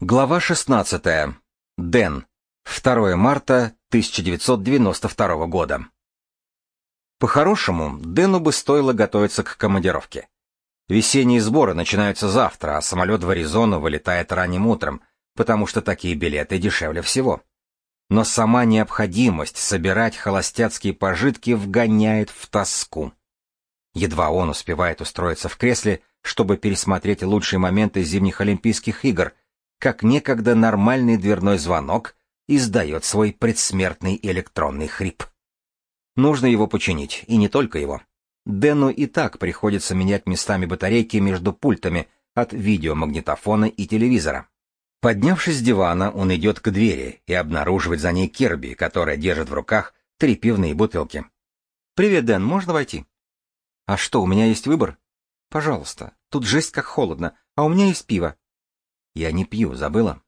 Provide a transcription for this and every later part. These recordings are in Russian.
Глава 16. Дэн. 2 марта 1992 года. По-хорошему, Дэну бы стоило готовиться к командировке. Весенние сборы начинаются завтра, а самолет в Аризону вылетает ранним утром, потому что такие билеты дешевле всего. Но сама необходимость собирать холостяцкие пожитки вгоняет в тоску. Едва он успевает устроиться в кресле, чтобы пересмотреть лучшие моменты зимних Олимпийских игр — как некогда нормальный дверной звонок издает свой предсмертный электронный хрип. Нужно его починить, и не только его. Дэну и так приходится менять местами батарейки между пультами от видеомагнитофона и телевизора. Поднявшись с дивана, он идет к двери и обнаруживает за ней Кирби, которая держит в руках три пивные бутылки. «Привет, Дэн, можно войти?» «А что, у меня есть выбор?» «Пожалуйста, тут жесть как холодно, а у меня есть пиво. Я не пью, забыла?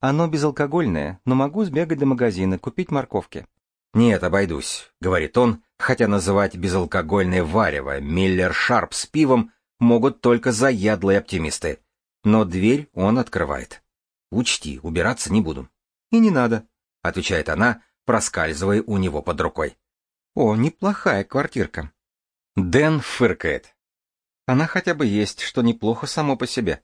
Оно безалкогольное, но могу сбегать до магазина, купить морковки. Нет, обойдусь, говорит он, хотя называть безалкогольное варево Миллер Шарп с пивом могут только заядлые оптимисты. Но дверь он открывает. Учти, убираться не буду. И не надо, отвечает она, проскальзывая у него под рукой. О, неплохая квартирка. Дэн фыркает. Она хотя бы есть, что неплохо само по себе.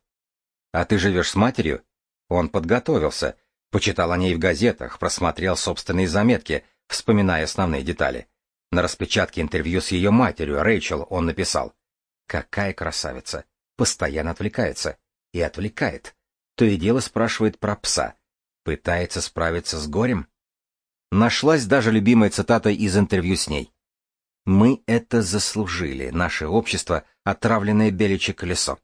А ты живешь с матерью? Он подготовился, почитал о ней в газетах, просмотрел собственные заметки, вспоминая основные детали. На распечатке интервью с ее матерью, Рэйчел, он написал. Какая красавица! Постоянно отвлекается. И отвлекает. То и дело спрашивает про пса. Пытается справиться с горем? Нашлась даже любимая цитата из интервью с ней. «Мы это заслужили, наше общество, отравленное беличье колесо».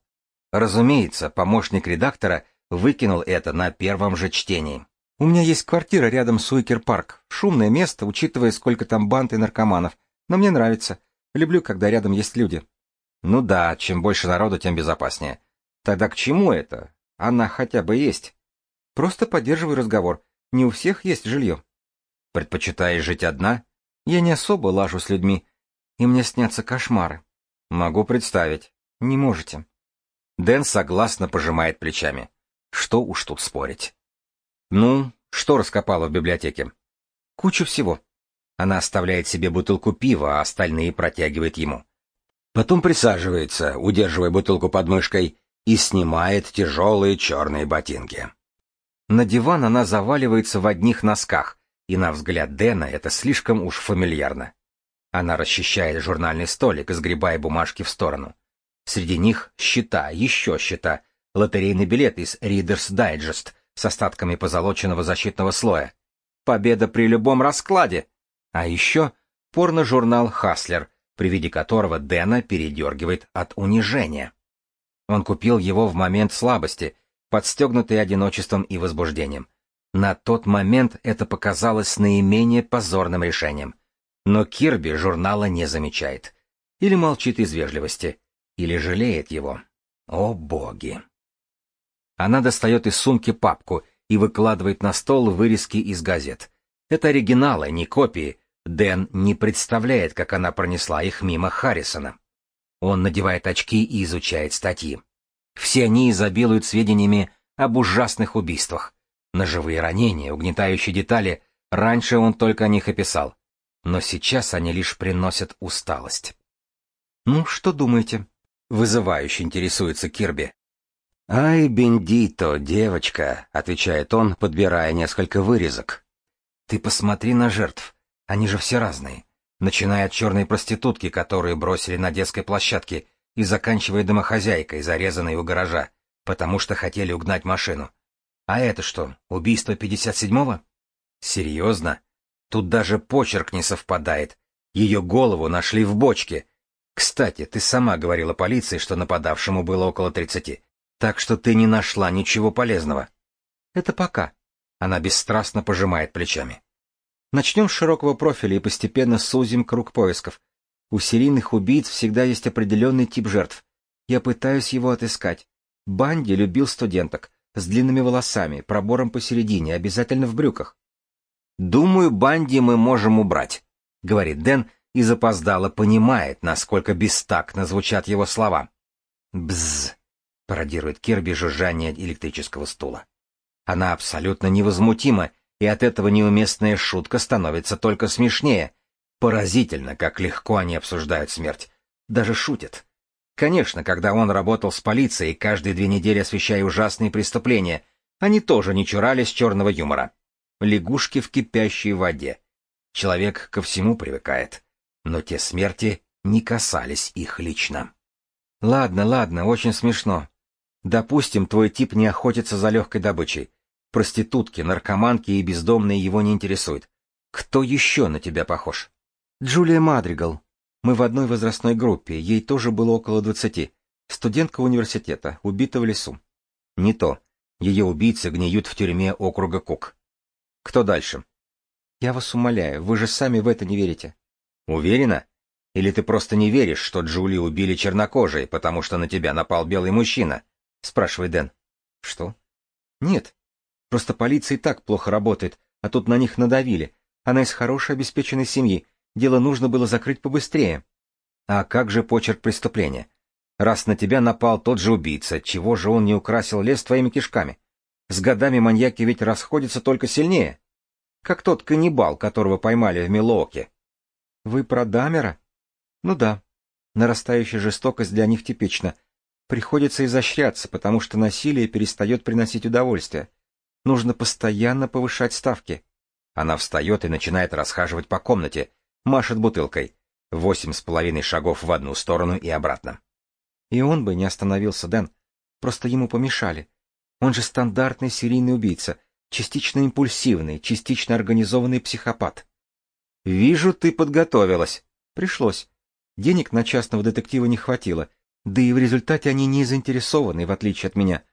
Разумеется, помощник редактора выкинул это на первом же чтении. У меня есть квартира рядом с Уикер-парк. Шумное место, учитывая, сколько там банд и наркоманов. Но мне нравится. Люблю, когда рядом есть люди. Ну да, чем больше народу, тем безопаснее. Тогда к чему это? Она хотя бы есть. Просто поддерживаю разговор. Не у всех есть жилье. Предпочитаешь жить одна? Я не особо лажу с людьми. И мне снятся кошмары. Могу представить. Не можете. Дэн согласно пожимает плечами. Что уж тут спорить. Ну, что раскопала в библиотеке? Кучу всего. Она оставляет себе бутылку пива, а остальные протягивает ему. Потом присаживается, удерживая бутылку под мышкой, и снимает тяжелые черные ботинки. На диван она заваливается в одних носках, и на взгляд Дэна это слишком уж фамильярно. Она расчищает журнальный столик, сгребая бумажки в сторону. Среди них счета, еще счета, лотерейный билет из Reader's Digest с остатками позолоченного защитного слоя. Победа при любом раскладе. А еще порно-журнал «Хаслер», при виде которого Дэна передергивает от унижения. Он купил его в момент слабости, подстегнутый одиночеством и возбуждением. На тот момент это показалось наименее позорным решением. Но Кирби журнала не замечает. Или молчит из вежливости. Или жалеет его? О боги! Она достает из сумки папку и выкладывает на стол вырезки из газет. Это оригиналы, не копии. Дэн не представляет, как она пронесла их мимо Харрисона. Он надевает очки и изучает статьи. Все они изобилуют сведениями об ужасных убийствах. Ножевые ранения, угнетающие детали, раньше он только о них описал. Но сейчас они лишь приносят усталость. «Ну, что думаете?» — вызывающе интересуется Кирби. «Ай, бендито, девочка», — отвечает он, подбирая несколько вырезок. «Ты посмотри на жертв. Они же все разные. Начиная от черной проститутки, которую бросили на детской площадке, и заканчивая домохозяйкой, зарезанной у гаража, потому что хотели угнать машину. А это что, убийство 57-го? Серьезно? Тут даже почерк не совпадает. Ее голову нашли в бочке, кстати, ты сама говорила полиции, что нападавшему было около тридцати. Так что ты не нашла ничего полезного. Это пока. Она бесстрастно пожимает плечами. Начнем с широкого профиля и постепенно сузим круг поисков. У серийных убийц всегда есть определенный тип жертв. Я пытаюсь его отыскать. Банди любил студенток, с длинными волосами, пробором посередине, обязательно в брюках. «Думаю, Банди мы можем убрать», — говорит Дэн, и запоздало понимает, насколько бестактно звучат его слова. «Бзз!» — пародирует Кирби жужжание электрического стула. Она абсолютно невозмутима, и от этого неуместная шутка становится только смешнее. Поразительно, как легко они обсуждают смерть. Даже шутят. Конечно, когда он работал с полицией, каждые две недели освещая ужасные преступления, они тоже не чурались черного юмора. Лягушки в кипящей воде. Человек ко всему привыкает. Но те смерти не касались их лично. Ладно, ладно, очень смешно. Допустим, твой тип не охотится за легкой добычей. Проститутки, наркоманки и бездомные его не интересуют. Кто еще на тебя похож? Джулия Мадригал. Мы в одной возрастной группе, ей тоже было около двадцати. Студентка университета, убита в лесу. Не то. Ее убийцы гниют в тюрьме округа Кук. Кто дальше? Я вас умоляю, вы же сами в это не верите. Уверена? Или ты просто не веришь, что Джули убили чернокожие, потому что на тебя напал белый мужчина? Спрашивает Дэн. Что? Нет. Просто полиция и так плохо работает, а тут на них надавили. Она из хорошей обеспеченной семьи. Дело нужно было закрыть побыстрее. А как же почерк преступления? Раз на тебя напал тот же убийца, чего же он не украсил лес твоими кишками? С годами маньяки ведь расходятся только сильнее. Как тот каннибал, которого поймали в Милуоке. Вы про Дамера? Ну да. Нарастающая жестокость для них типична. Приходится изощряться, потому что насилие перестает приносить удовольствие. Нужно постоянно повышать ставки. Она встает и начинает расхаживать по комнате, машет бутылкой. Восемь с половиной шагов в одну сторону и обратно. И он бы не остановился, Дэн. Просто ему помешали. Он же стандартный серийный убийца, частично импульсивный, частично организованный психопат. Вижу, ты подготовилась. Пришлось. Денег на частного детектива не хватило, да и в результате они не заинтересованы, в отличие от меня.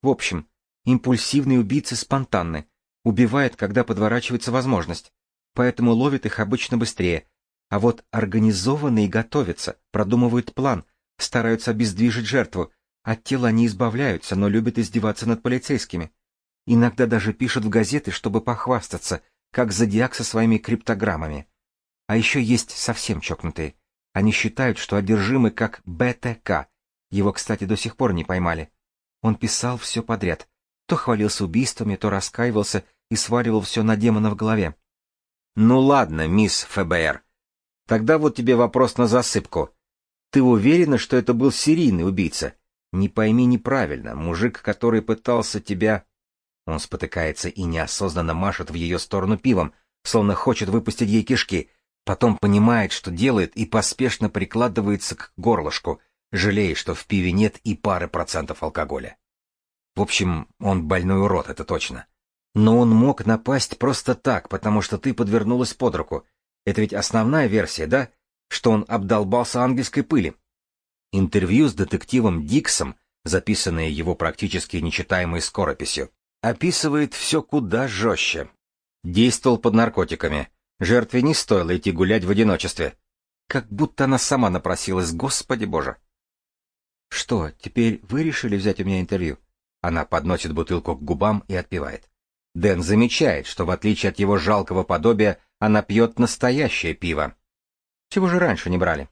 В общем, импульсивные убийцы спонтанны, убивают, когда подворачивается возможность, поэтому ловят их обычно быстрее. А вот организованные готовятся, продумывают план, стараются обездвижить жертву, от тела они избавляются, но любят издеваться над полицейскими. Иногда даже пишут в газеты, чтобы похвастаться, как зодиак со своими криптограммами. А еще есть совсем чокнутые. Они считают, что одержимы как БТК. Его, кстати, до сих пор не поймали. Он писал все подряд. То хвалился убийствами, то раскаивался и сваливал все на демона в голове. Ну ладно, мисс ФБР. Тогда вот тебе вопрос на засыпку. Ты уверена, что это был серийный убийца? Не пойми неправильно, мужик, который пытался тебя... Он спотыкается и неосознанно машет в ее сторону пивом, словно хочет выпустить ей кишки — Потом понимает, что делает, и поспешно прикладывается к горлышку, жалея, что в пиве нет и пары процентов алкоголя. В общем, он больной урод, это точно. Но он мог напасть просто так, потому что ты подвернулась под руку. Это ведь основная версия, да? Что он обдолбался ангельской пыли. Интервью с детективом Диксом, записанное его практически нечитаемой скорописью, описывает все куда жестче. Действовал под наркотиками, Жертве не стоило идти гулять в одиночестве. Как будто она сама напросилась, господи боже. «Что, теперь вы решили взять у меня интервью?» Она подносит бутылку к губам и отпивает. Дэн замечает, что в отличие от его жалкого подобия, она пьет настоящее пиво. Чего же раньше не брали?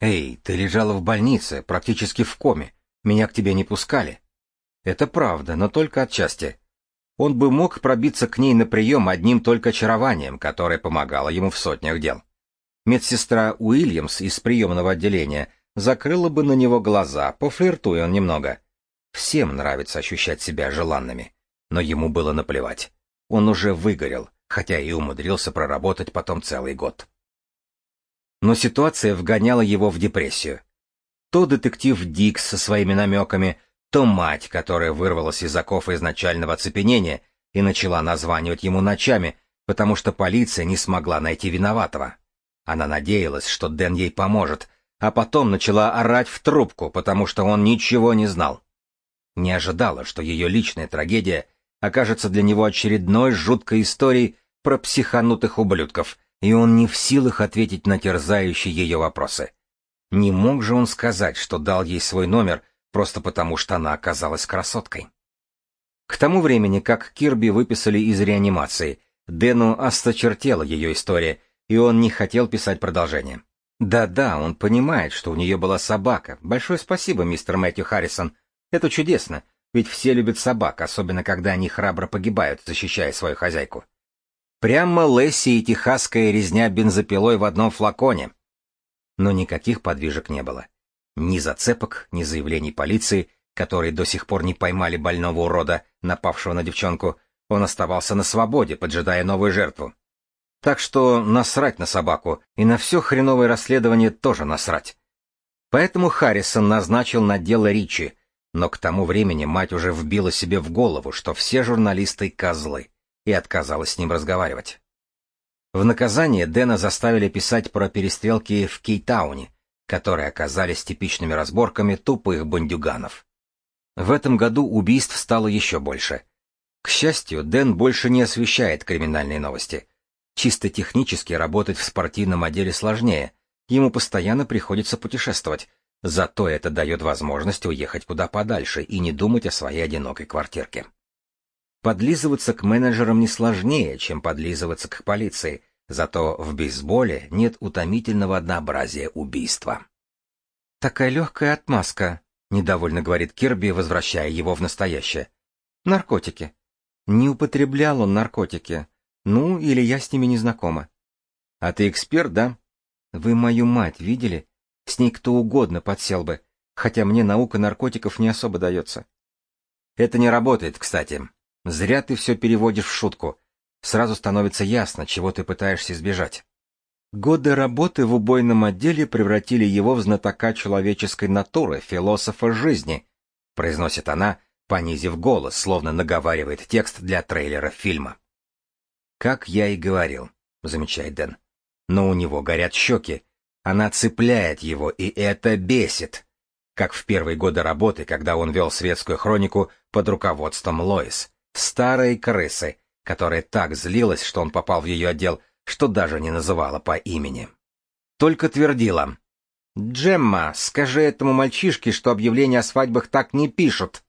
«Эй, ты лежала в больнице, практически в коме. Меня к тебе не пускали». Это правда, но только отчасти. Он бы мог пробиться к ней на прием одним только очарованием, которое помогало ему в сотнях дел. Медсестра Уильямс из приемного отделения закрыла бы на него глаза, пофлиртуя он немного. Всем нравится ощущать себя желанными. Но ему было наплевать. Он уже выгорел, хотя и умудрился проработать потом целый год. Но ситуация вгоняла его в депрессию. То детектив Дикс со своими намеками, то мать, которая вырвалась из оков изначального оцепенения и начала названивать ему ночами, потому что полиция не смогла найти виноватого. Она надеялась, что Дэн ей поможет, а потом начала орать в трубку, потому что он ничего не знал. Не ожидала, что ее личная трагедия окажется для него очередной жуткой историей про психанутых ублюдков, и он не в силах ответить на терзающие ее вопросы. Не мог же он сказать, что дал ей свой номер — просто потому что она оказалась красоткой. К тому времени, как Кирби выписали из реанимации, Дэну осточертела ее история, и он не хотел писать продолжение. Да-да, он понимает, что у нее была собака. Большое спасибо, мистер Мэтью Харрисон. Это чудесно, ведь все любят собак, особенно когда они храбро погибают, защищая свою хозяйку. Прямо Лесси и техасская резня бензопилой в одном флаконе. Но никаких подвижек не было. Ни зацепок, ни заявлений полиции, которые до сих пор не поймали больного урода, напавшего на девчонку, он оставался на свободе, поджидая новую жертву. Так что насрать на собаку, и на все хреновое расследование тоже насрать. Поэтому Харрисон назначил на дело Ричи, но к тому времени мать уже вбила себе в голову, что все журналисты — козлы, и отказалась с ним разговаривать. В наказание Дэна заставили писать про перестрелки в Кейтауне, которые оказались типичными разборками тупых бандюганов. В этом году убийств стало еще больше. К счастью, Дэн больше не освещает криминальные новости. Чисто технически работать в спортивном отделе сложнее, ему постоянно приходится путешествовать, зато это дает возможность уехать куда подальше и не думать о своей одинокой квартирке. Подлизываться к менеджерам не сложнее, чем подлизываться к полиции, зато в бейсболе нет утомительного однообразия убийства. «Такая легкая отмазка», — недовольно говорит Кирби, возвращая его в настоящее. «Наркотики. Не употреблял он наркотики. Ну, или я с ними не знакома». «А ты эксперт, да?» «Вы мою мать видели? С ней кто угодно подсел бы, хотя мне наука наркотиков не особо дается». «Это не работает, кстати», Зря ты все переводишь в шутку. Сразу становится ясно, чего ты пытаешься избежать. Годы работы в убойном отделе превратили его в знатока человеческой натуры, философа жизни, произносит она, понизив голос, словно наговаривает текст для трейлера фильма. Как я и говорил, замечает Дэн. Но у него горят щеки. Она цепляет его, и это бесит. Как в первые годы работы, когда он вел светскую хронику под руководством Лоис старой крысы, которая так злилась, что он попал в ее отдел, что даже не называла по имени. Только твердила. «Джемма, скажи этому мальчишке, что объявления о свадьбах так не пишут».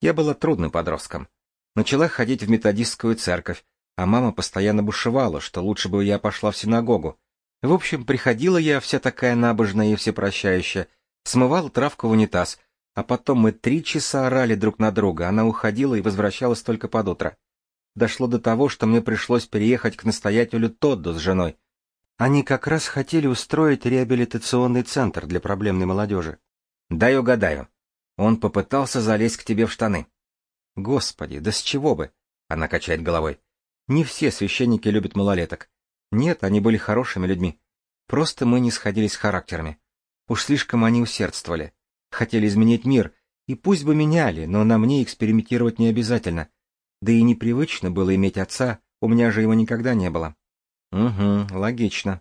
Я была трудным подростком. Начала ходить в методистскую церковь, а мама постоянно бушевала, что лучше бы я пошла в синагогу. В общем, приходила я вся такая набожная и всепрощающая, смывала травку в унитаз — а потом мы три часа орали друг на друга, она уходила и возвращалась только под утро. Дошло до того, что мне пришлось переехать к настоятелю Тодду с женой. Они как раз хотели устроить реабилитационный центр для проблемной молодежи. Дай угадаю. Он попытался залезть к тебе в штаны. Господи, да с чего бы? Она качает головой. Не все священники любят малолеток. Нет, они были хорошими людьми. Просто мы не сходились характерами. Уж слишком они усердствовали. Хотели изменить мир, и пусть бы меняли, но на мне экспериментировать не обязательно. Да и непривычно было иметь отца, у меня же его никогда не было. Угу, логично.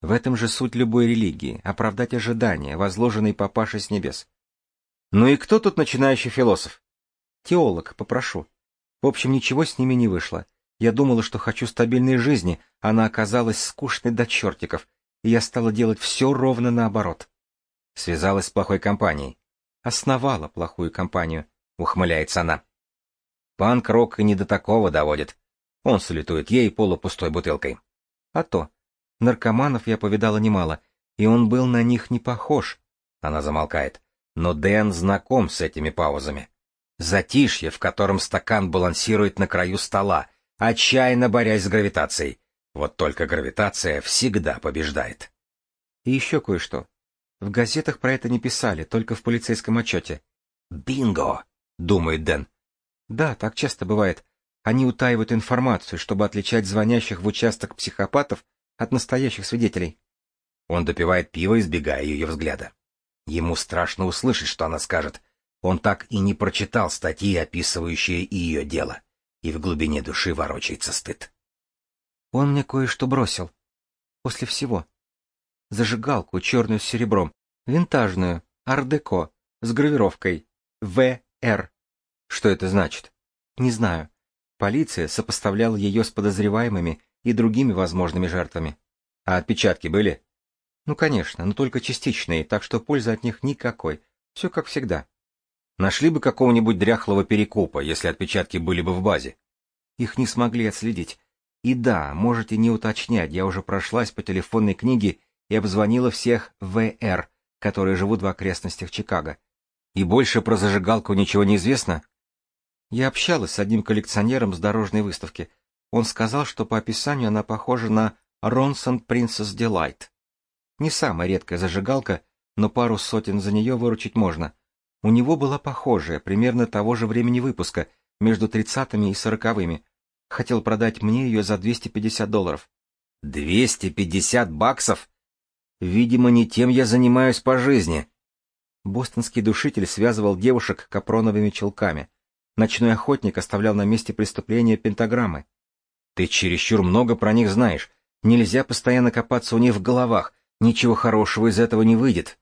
В этом же суть любой религии — оправдать ожидания, возложенные папашей с небес. Ну и кто тут начинающий философ? Теолог, попрошу. В общем, ничего с ними не вышло. Я думала, что хочу стабильной жизни, она оказалась скучной до чертиков, и я стала делать все ровно наоборот. Связалась с плохой компанией. Основала плохую компанию, ухмыляется она. Панк-рок не до такого доводит. Он салютует ей полупустой бутылкой. А то. Наркоманов я повидала немало, и он был на них не похож. Она замолкает. Но Дэн знаком с этими паузами. Затишье, в котором стакан балансирует на краю стола, отчаянно борясь с гравитацией. Вот только гравитация всегда побеждает. И еще кое-что. В газетах про это не писали, только в полицейском отчете. «Бинго!» — думает Дэн. «Да, так часто бывает. Они утаивают информацию, чтобы отличать звонящих в участок психопатов от настоящих свидетелей». Он допивает пиво, избегая ее взгляда. Ему страшно услышать, что она скажет. Он так и не прочитал статьи, описывающие ее дело. И в глубине души ворочается стыд. Он мне кое-что бросил. После всего зажигалку черную с серебром, винтажную, ардеко, с гравировкой «ВР». Что это значит? Не знаю. Полиция сопоставляла ее с подозреваемыми и другими возможными жертвами. А отпечатки были? Ну, конечно, но только частичные, так что пользы от них никакой. Все как всегда. Нашли бы какого-нибудь дряхлого перекупа, если отпечатки были бы в базе. Их не смогли отследить. И да, можете не уточнять, я уже прошлась по телефонной книге и обзвонила всех ВР, которые живут в окрестностях Чикаго. И больше про зажигалку ничего не известно? Я общалась с одним коллекционером с дорожной выставки. Он сказал, что по описанию она похожа на Ронсон Princess Delight. Не самая редкая зажигалка, но пару сотен за нее выручить можно. У него была похожая, примерно того же времени выпуска, между тридцатыми и сороковыми. Хотел продать мне ее за 250 долларов. 250 баксов? Видимо, не тем я занимаюсь по жизни. Бостонский душитель связывал девушек капроновыми челками. Ночной охотник оставлял на месте преступления пентаграммы. Ты чересчур много про них знаешь. Нельзя постоянно копаться у них в головах. Ничего хорошего из этого не выйдет.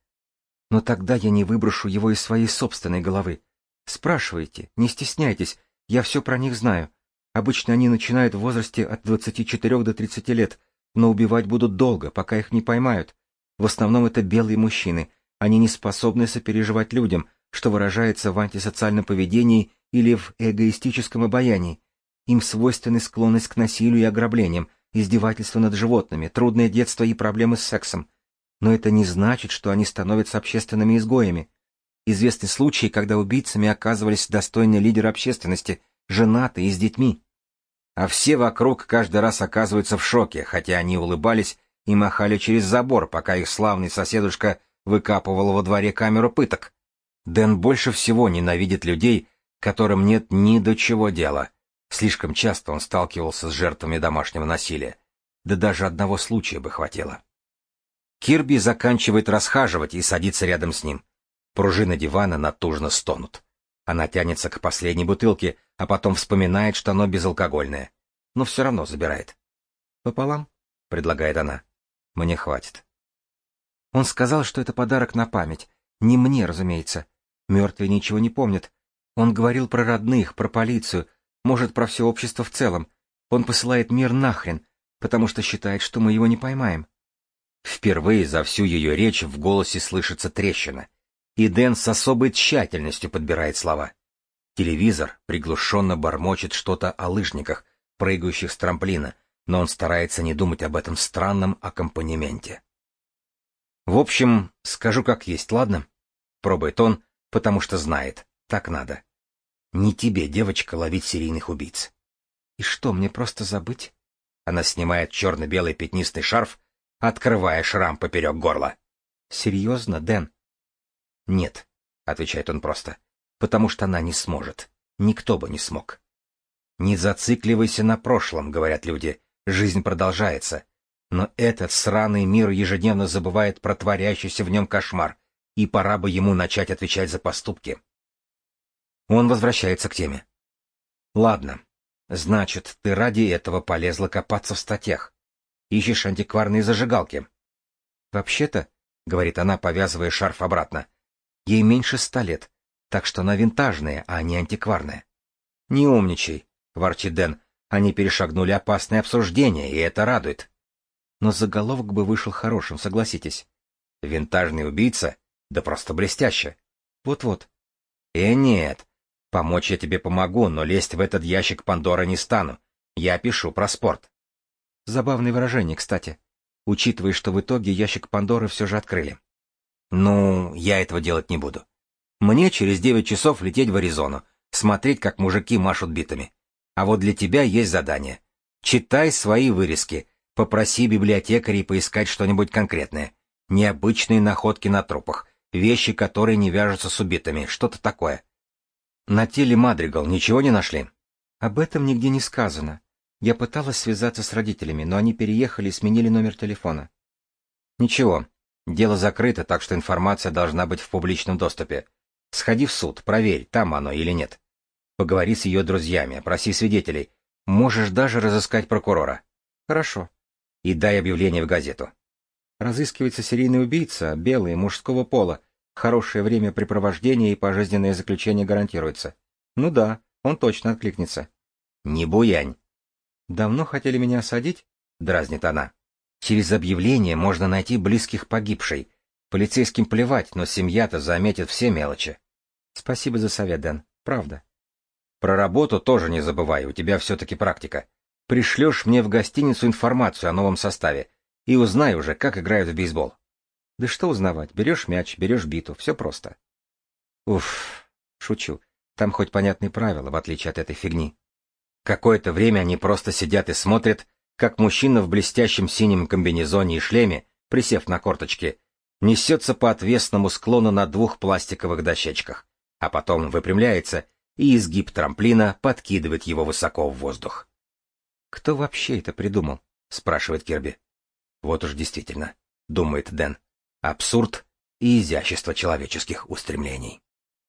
Но тогда я не выброшу его из своей собственной головы. Спрашивайте, не стесняйтесь, я все про них знаю. Обычно они начинают в возрасте от 24 до 30 лет, но убивать будут долго, пока их не поймают. В основном это белые мужчины. Они не способны сопереживать людям, что выражается в антисоциальном поведении или в эгоистическом обаянии. Им свойственны склонность к насилию и ограблениям, издевательство над животными, трудное детство и проблемы с сексом. Но это не значит, что они становятся общественными изгоями. Известны случаи, когда убийцами оказывались достойные лидеры общественности, женатые и с детьми. А все вокруг каждый раз оказываются в шоке, хотя они улыбались и махали через забор, пока их славный соседушка выкапывал во дворе камеру пыток. Дэн больше всего ненавидит людей, которым нет ни до чего дела. Слишком часто он сталкивался с жертвами домашнего насилия. Да даже одного случая бы хватило. Кирби заканчивает расхаживать и садится рядом с ним. Пружины дивана натужно стонут. Она тянется к последней бутылке, а потом вспоминает, что оно безалкогольное. Но все равно забирает. «Пополам?» — предлагает она. «Мне хватит». Он сказал, что это подарок на память. Не мне, разумеется. Мертвые ничего не помнят. Он говорил про родных, про полицию, может, про все общество в целом. Он посылает мир нахрен, потому что считает, что мы его не поймаем. Впервые за всю ее речь в голосе слышится трещина, и Дэн с особой тщательностью подбирает слова. Телевизор приглушенно бормочет что-то о лыжниках, прыгающих с трамплина, но он старается не думать об этом странном аккомпанементе. В общем, скажу как есть, ладно? Пробует он, потому что знает, так надо. Не тебе, девочка, ловить серийных убийц. И что, мне просто забыть? Она снимает черно-белый пятнистый шарф, открывая шрам поперек горла. Серьезно, Дэн? Нет, отвечает он просто, потому что она не сможет. Никто бы не смог. Не зацикливайся на прошлом, говорят люди. Жизнь продолжается. Но этот сраный мир ежедневно забывает про творящийся в нем кошмар, и пора бы ему начать отвечать за поступки. Он возвращается к теме. Ладно, значит, ты ради этого полезла копаться в статьях. Ищешь антикварные зажигалки. Вообще-то, — говорит она, повязывая шарф обратно, — ей меньше ста лет, так что она винтажная, а не антикварная. Не умничай, — ворчит Дэн. Они перешагнули опасное обсуждение, и это радует. Но заголовок бы вышел хорошим, согласитесь. Винтажный убийца? Да просто блестяще. Вот-вот. Э, нет. Помочь я тебе помогу, но лезть в этот ящик Пандора не стану. Я пишу про спорт. Забавное выражение, кстати. Учитывая, что в итоге ящик Пандоры все же открыли. Ну, я этого делать не буду. Мне через девять часов лететь в Аризону, смотреть, как мужики машут битами. А вот для тебя есть задание. Читай свои вырезки, попроси библиотекарей поискать что-нибудь конкретное. Необычные находки на трупах, вещи, которые не вяжутся с убитыми, что-то такое. На теле Мадригал ничего не нашли? Об этом нигде не сказано. Я пыталась связаться с родителями, но они переехали и сменили номер телефона. Ничего. Дело закрыто, так что информация должна быть в публичном доступе. Сходи в суд, проверь, там оно или нет. Поговори с ее друзьями, проси свидетелей. Можешь даже разыскать прокурора. Хорошо. И дай объявление в газету. Разыскивается серийный убийца, белый, мужского пола. Хорошее времяпрепровождение и пожизненное заключение гарантируется. Ну да, он точно откликнется. Не буянь. Давно хотели меня осадить? Дразнит она. Через объявление можно найти близких погибшей. Полицейским плевать, но семья-то заметит все мелочи. Спасибо за совет, Дэн. Правда. Про работу тоже не забывай, у тебя все-таки практика. Пришлешь мне в гостиницу информацию о новом составе и узнай уже, как играют в бейсбол. Да что узнавать? Берешь мяч, берешь биту, все просто. Уф, шучу. Там хоть понятные правила, в отличие от этой фигни. Какое-то время они просто сидят и смотрят, как мужчина в блестящем синем комбинезоне и шлеме, присев на корточки, несется по отвесному склону на двух пластиковых дощечках, а потом выпрямляется, и изгиб трамплина подкидывает его высоко в воздух. «Кто вообще это придумал?» — спрашивает Кирби. «Вот уж действительно», — думает Дэн, — «абсурд и изящество человеческих устремлений».